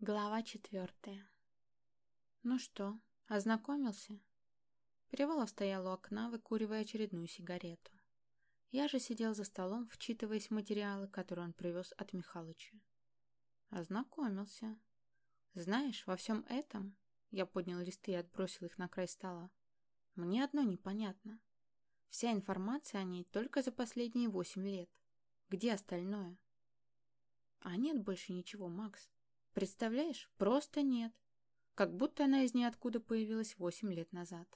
Глава четвертая. Ну что, ознакомился? Перевалов стоял у окна, выкуривая очередную сигарету. Я же сидел за столом, вчитываясь в материалы, которые он привез от Михалыча. Ознакомился. Знаешь, во всем этом... Я поднял листы и отбросил их на край стола. Мне одно непонятно. Вся информация о ней только за последние восемь лет. Где остальное? А нет больше ничего, Макс. Представляешь, просто нет. Как будто она из ниоткуда появилась восемь лет назад.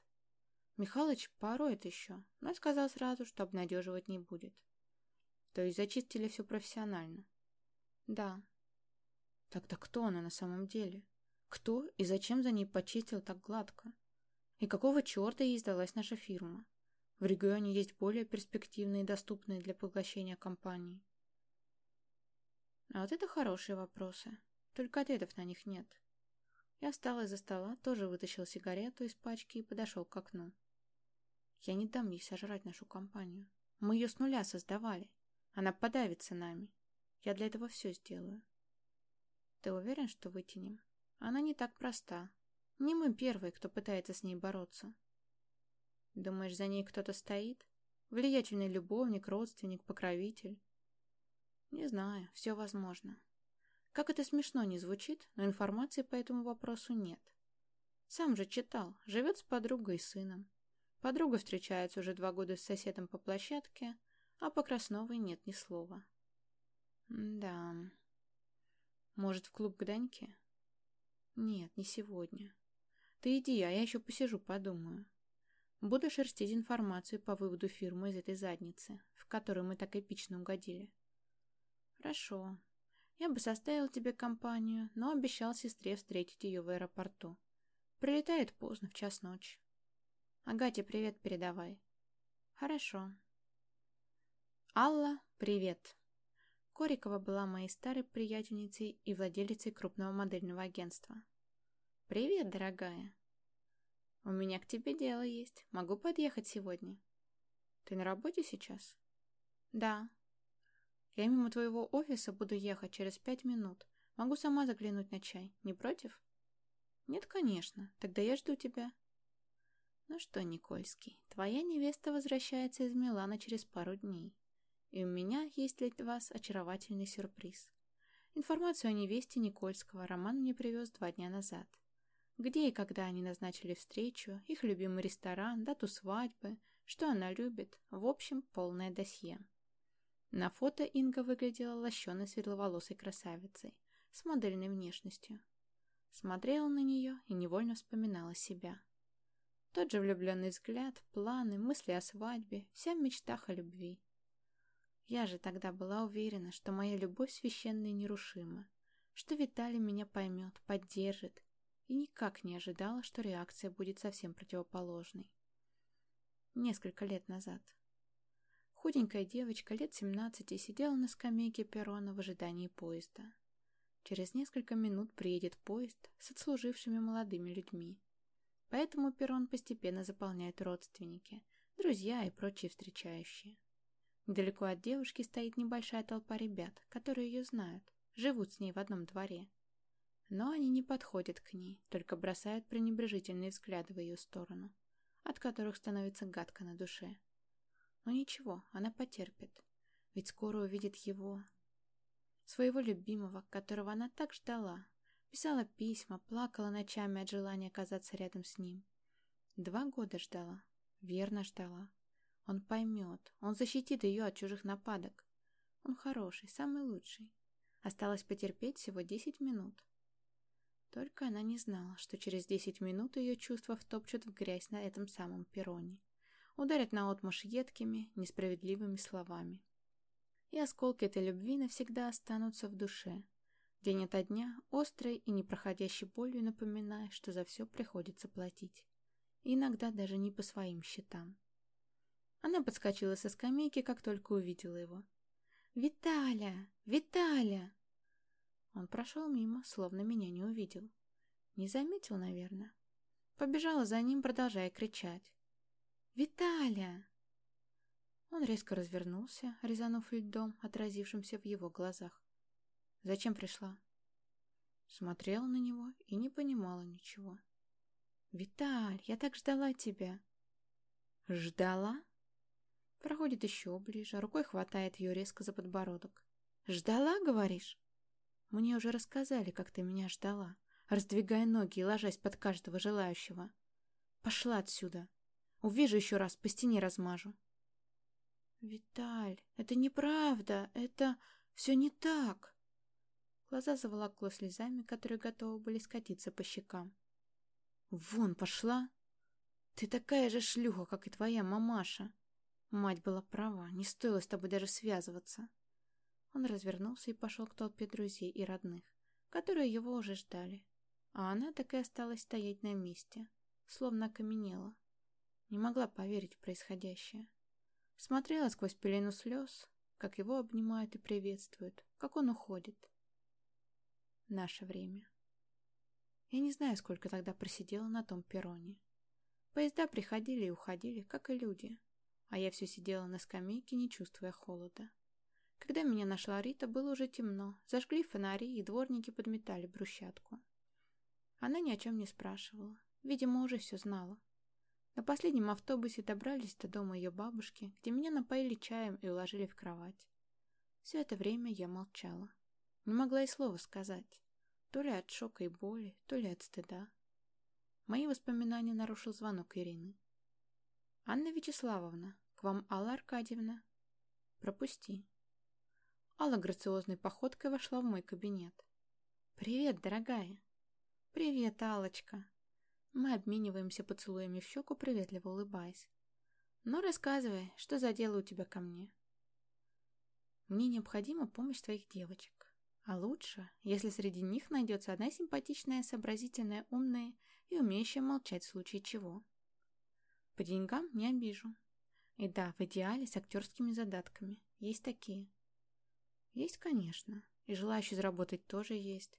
Михалыч пороет еще, но сказал сразу, что обнадеживать не будет. То есть зачистили все профессионально? Да. Тогда кто она на самом деле? Кто и зачем за ней почистил так гладко? И какого черта ей сдалась наша фирма? В регионе есть более перспективные и доступные для поглощения компании. А вот это хорошие вопросы. Только ответов на них нет. Я встал из-за стола, тоже вытащил сигарету из пачки и подошел к окну. Я не дам ей сожрать нашу компанию. Мы ее с нуля создавали. Она подавится нами. Я для этого все сделаю. Ты уверен, что вытянем? Она не так проста. Не мы первые, кто пытается с ней бороться. Думаешь, за ней кто-то стоит? Влиятельный любовник, родственник, покровитель? Не знаю, все возможно. Как это смешно не звучит, но информации по этому вопросу нет. Сам же читал, живет с подругой и сыном. Подруга встречается уже два года с соседом по площадке, а по Красновой нет ни слова. да. Может, в клуб к Даньке? Нет, не сегодня. Ты иди, а я еще посижу, подумаю. Буду шерстить информацию по выводу фирмы из этой задницы, в которую мы так эпично угодили. Хорошо, я бы составил тебе компанию, но обещал сестре встретить ее в аэропорту. Прилетает поздно, в час ночи. Агате привет передавай. Хорошо. Алла, привет. Корикова была моей старой приятельницей и владелицей крупного модельного агентства. Привет, дорогая. У меня к тебе дело есть. Могу подъехать сегодня. Ты на работе сейчас? Да, я мимо твоего офиса буду ехать через пять минут. Могу сама заглянуть на чай. Не против? Нет, конечно. Тогда я жду тебя. Ну что, Никольский, твоя невеста возвращается из Милана через пару дней. И у меня есть для вас очаровательный сюрприз. Информацию о невесте Никольского Роман мне привез два дня назад. Где и когда они назначили встречу, их любимый ресторан, дату свадьбы, что она любит, в общем, полное досье. На фото Инга выглядела лощеной светловолосой красавицей с модельной внешностью. Смотрела на нее и невольно вспоминала себя. Тот же влюбленный взгляд, планы, мысли о свадьбе, вся в мечтах о любви. Я же тогда была уверена, что моя любовь священна и нерушима, что Виталий меня поймет, поддержит, и никак не ожидала, что реакция будет совсем противоположной. Несколько лет назад. Худенькая девочка лет 17 сидела на скамейке перрона в ожидании поезда. Через несколько минут приедет поезд с отслужившими молодыми людьми. Поэтому перрон постепенно заполняют родственники, друзья и прочие встречающие. Недалеко от девушки стоит небольшая толпа ребят, которые ее знают, живут с ней в одном дворе. Но они не подходят к ней, только бросают пренебрежительные взгляды в ее сторону, от которых становится гадко на душе. Но ничего, она потерпит. Ведь скоро увидит его. Своего любимого, которого она так ждала. Писала письма, плакала ночами от желания оказаться рядом с ним. Два года ждала. Верно ждала. Он поймет. Он защитит ее от чужих нападок. Он хороший, самый лучший. Осталось потерпеть всего десять минут. Только она не знала, что через десять минут ее чувства втопчут в грязь на этом самом перроне ударят наотмашь едкими, несправедливыми словами. И осколки этой любви навсегда останутся в душе, день ото дня, острой и непроходящей болью напоминая, что за все приходится платить. И иногда даже не по своим счетам. Она подскочила со скамейки, как только увидела его. «Виталя! Виталя!» Он прошел мимо, словно меня не увидел. Не заметил, наверное. Побежала за ним, продолжая кричать. «Виталя!» Он резко развернулся, резанув льдом, отразившимся в его глазах. «Зачем пришла?» Смотрела на него и не понимала ничего. «Виталь, я так ждала тебя!» «Ждала?» Проходит еще ближе, рукой хватает ее резко за подбородок. «Ждала, говоришь?» «Мне уже рассказали, как ты меня ждала, раздвигая ноги и ложась под каждого желающего. Пошла отсюда. Увижу еще раз, по стене размажу». «Виталь, это неправда, это все не так!» Глаза заволокло слезами, которые готовы были скатиться по щекам. «Вон пошла! Ты такая же шлюха, как и твоя мамаша!» Мать была права, не стоило с тобой даже связываться. Он развернулся и пошел к толпе друзей и родных, которые его уже ждали. А она так и осталась стоять на месте, словно окаменела. Не могла поверить в происходящее. Смотрела сквозь пелену слез, как его обнимают и приветствуют, как он уходит. Наше время. Я не знаю, сколько тогда просидела на том перроне. Поезда приходили и уходили, как и люди а я все сидела на скамейке, не чувствуя холода. Когда меня нашла Рита, было уже темно, зажгли фонари, и дворники подметали брусчатку. Она ни о чем не спрашивала, видимо, уже все знала. На последнем автобусе добрались до дома ее бабушки, где меня напоили чаем и уложили в кровать. Все это время я молчала. Не могла и слова сказать. То ли от шока и боли, то ли от стыда. Мои воспоминания нарушил звонок Ирины. «Анна Вячеславовна, к вам Алла Аркадьевна». «Пропусти». Алла грациозной походкой вошла в мой кабинет. «Привет, дорогая». «Привет, Алочка». Мы обмениваемся поцелуями в щеку, приветливо улыбаясь. «Ну, рассказывай, что за дело у тебя ко мне?» «Мне необходима помощь твоих девочек. А лучше, если среди них найдется одна симпатичная, сообразительная, умная и умеющая молчать в случае чего. По деньгам не обижу. И да, в идеале с актерскими задатками. Есть такие. Есть, конечно. И желающие заработать тоже есть.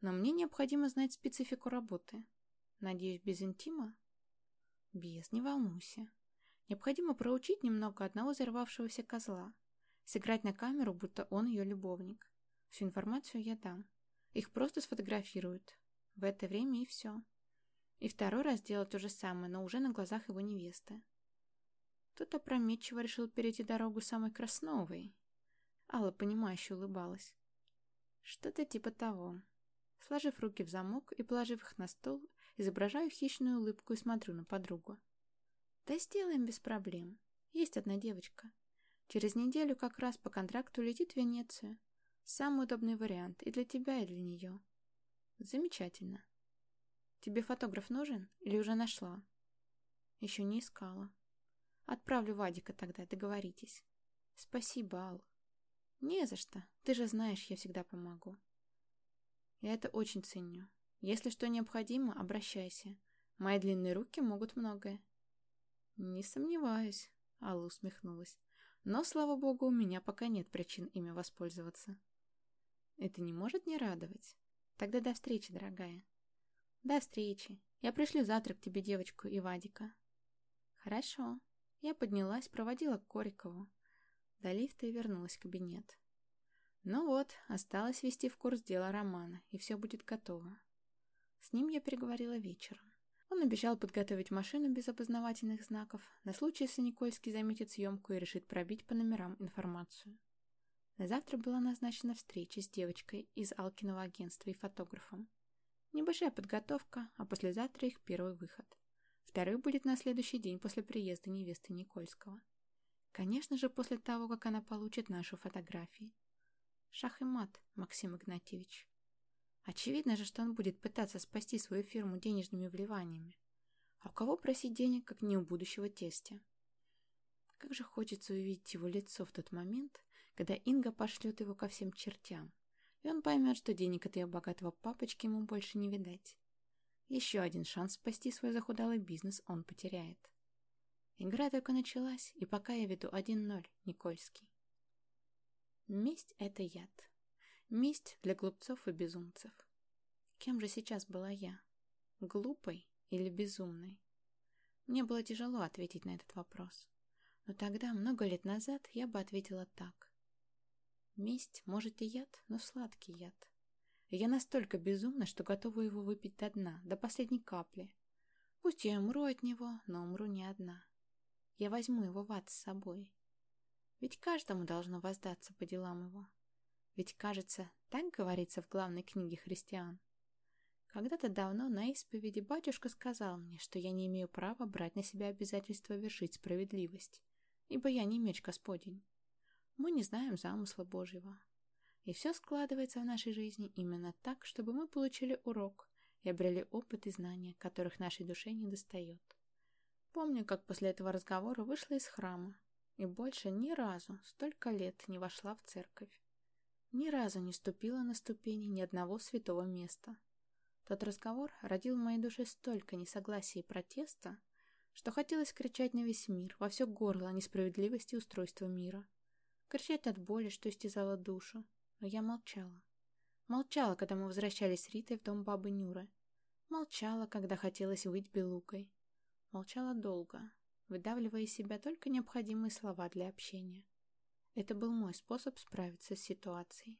Но мне необходимо знать специфику работы. Надеюсь, без интима? Без, не волнуйся. Необходимо проучить немного одного взорвавшегося козла. Сыграть на камеру, будто он ее любовник. Всю информацию я дам. Их просто сфотографируют. В это время и все. И второй раз делать то же самое, но уже на глазах его невесты. Тот опрометчиво решил перейти дорогу самой Красновой. Алла, понимающе улыбалась. Что-то типа того. Сложив руки в замок и положив их на стол, изображаю хищную улыбку и смотрю на подругу. Да сделаем без проблем. Есть одна девочка. Через неделю как раз по контракту летит в Венецию. Самый удобный вариант и для тебя, и для нее. Замечательно. Тебе фотограф нужен или уже нашла? Еще не искала. Отправлю Вадика тогда, договоритесь. Спасибо, Ал. Не за что. Ты же знаешь, я всегда помогу. Я это очень ценю. Если что необходимо, обращайся. Мои длинные руки могут многое. Не сомневаюсь, Алла усмехнулась. Но, слава богу, у меня пока нет причин ими воспользоваться. Это не может не радовать. Тогда до встречи, дорогая. До встречи. Я пришлю завтра к тебе девочку и Вадика. Хорошо. Я поднялась, проводила к Корикову. До лифта и вернулась в кабинет. Ну вот, осталось вести в курс дела Романа, и все будет готово. С ним я переговорила вечером. Он обещал подготовить машину без опознавательных знаков, на случай, если Никольский заметит съемку и решит пробить по номерам информацию. На завтра была назначена встреча с девочкой из Алкиного агентства и фотографом. Небольшая подготовка, а послезавтра их первый выход. Второй будет на следующий день после приезда невесты Никольского. Конечно же, после того, как она получит нашу фотографию. Шах и мат, Максим Игнатьевич. Очевидно же, что он будет пытаться спасти свою фирму денежными вливаниями. А у кого просить денег, как не у будущего тестя? Как же хочется увидеть его лицо в тот момент, когда Инга пошлет его ко всем чертям, и он поймет, что денег от ее богатого папочки ему больше не видать. Еще один шанс спасти свой захудалый бизнес он потеряет. Игра только началась, и пока я веду 1-0, Никольский. Месть — это яд. Месть для глупцов и безумцев. Кем же сейчас была я? Глупой или безумной? Мне было тяжело ответить на этот вопрос. Но тогда, много лет назад, я бы ответила так. Месть, может, и яд, но сладкий яд. Я настолько безумна, что готова его выпить до дна, до последней капли. Пусть я умру от него, но умру не одна. Я возьму его в ад с собой. Ведь каждому должно воздаться по делам его. Ведь, кажется, так говорится в главной книге христиан. Когда-то давно на исповеди батюшка сказал мне, что я не имею права брать на себя обязательство вершить справедливость, ибо я не меч Господень. Мы не знаем замысла Божьего. И все складывается в нашей жизни именно так, чтобы мы получили урок и обрели опыт и знания, которых нашей душе не достает. Помню, как после этого разговора вышла из храма и больше ни разу, столько лет не вошла в церковь. Ни разу не ступила на ступени ни одного святого места. Тот разговор родил в моей душе столько несогласия и протеста, что хотелось кричать на весь мир, во все горло о несправедливости устройства мира. Кричать от боли, что истязала душу, но я молчала. Молчала, когда мы возвращались с Ритой в дом бабы Нюры. Молчала, когда хотелось выть белукой. Молчала долго, выдавливая из себя только необходимые слова для общения. Это был мой способ справиться с ситуацией.